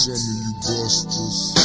some of you busters.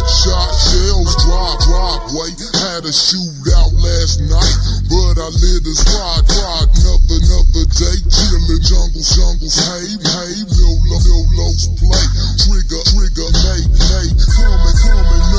Buckshot shells, drop, driveway. Had a shootout last night, but I lit a squad, quad, another, another day. Chillin' jungles, jungles, hey, hey, no, no, lows play. Trigger, trigger, nay, nay. Coming, coming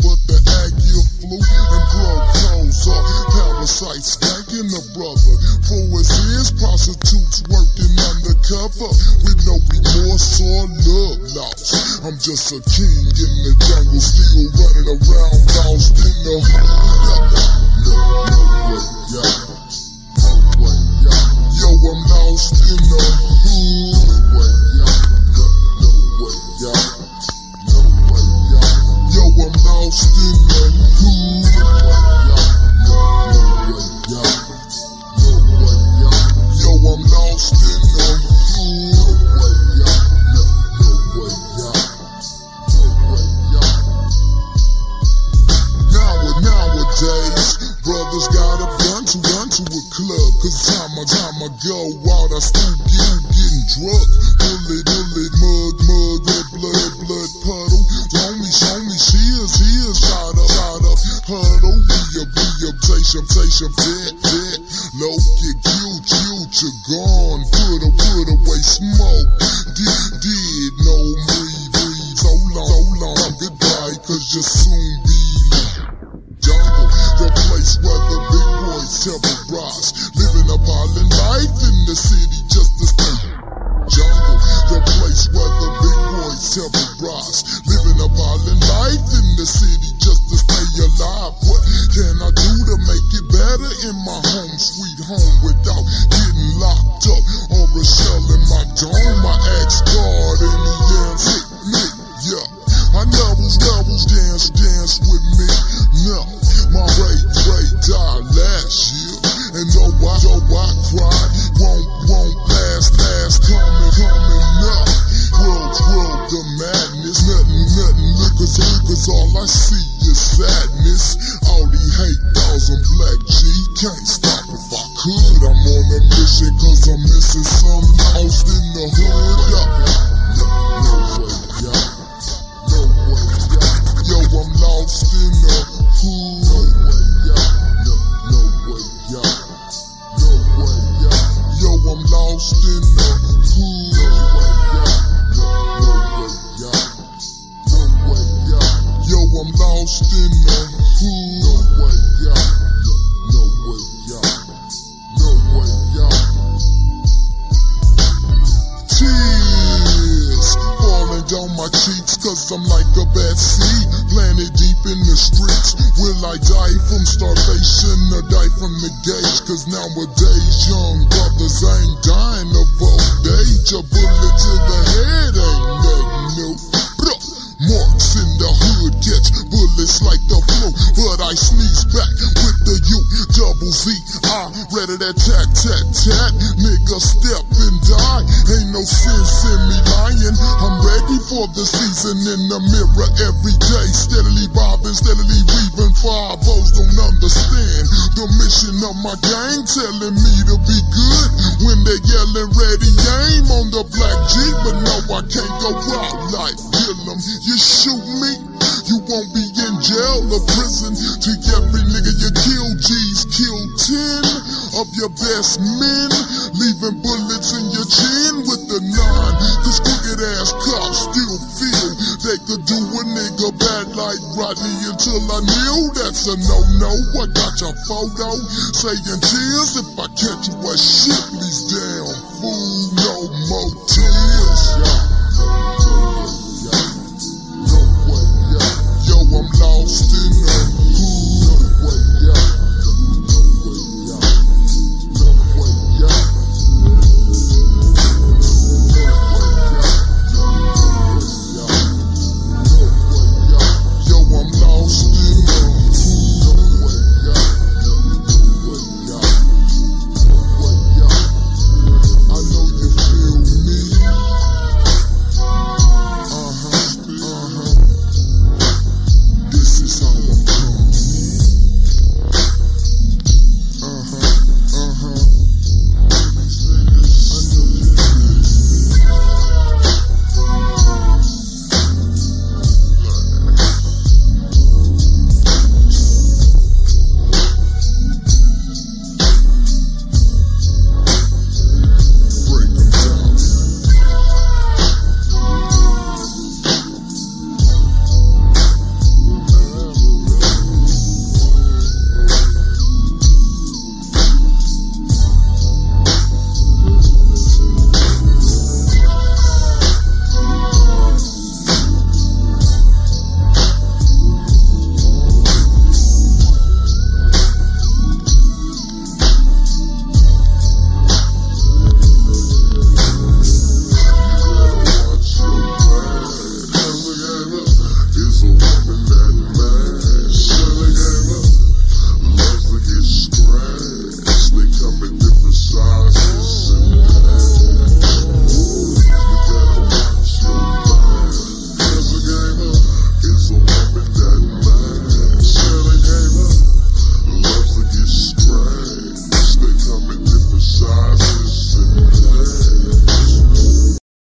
but the Aggie flu. And broke clothes up, parasites skanking a brother. For his ears, prostitutes working undercover. With no remorse or love lost. I'm just a king in the jungle, still running around, nowadays, brothers got a gun to run to a club. Cause time I time I go out, I still get getting drunk. Bullet, bullet, mug, mug, red blood, blood puddle. Homie, homie, she is, he is shot up, shot up, huddle. Be a, be a, station, station, vet, vet. Low, get killed, killed, you're gone. Put, a, put away smoke. Did, did, the place where the big boys terrorize. Living a violent life in the city just to stay. Jungle, the place where the big boys terrorize. Living a violent life in the city just to stay alive. What can I do to make it better in my home, sweet home, without getting locked up I see is sadness. All the hate dolls on Black G, can't stop if I could. I'm on a mission cause I'm missing some lost in the hood. Yeah. No, no way, yeah. No way, yeah. Yo, I'm lost in the hood. No way, yeah. No, no way, yeah. I'm like a bad seed, planted deep in the streets. Will I die from starvation or die from the gauge? Cause nowadays young brothers ain't dying of old age. A bullet to the head ain't. Marks in the hood catch bullets like the flu, but I sneeze back with the U double Z. I ready that tat tat tat, nigga step and die. Ain't no sense in me lying. I'm ready for the season in the mirror every day, steadily bobbing, steadily weaving. Five O's don't understand the mission of my gang, telling me to be good when they yelling ready aim on the black Jeep, but no I can't go out like Gillum. You shoot me, you won't be in jail or prison. To every nigga you kill, G's kill ten of your best men, leaving bullets in your chin with the nine. Cause crooked ass cops still feel they could do a nigga bad like Rodney until I kneel. That's a no no. I got your photo saying cheers if I catch you a Shipley's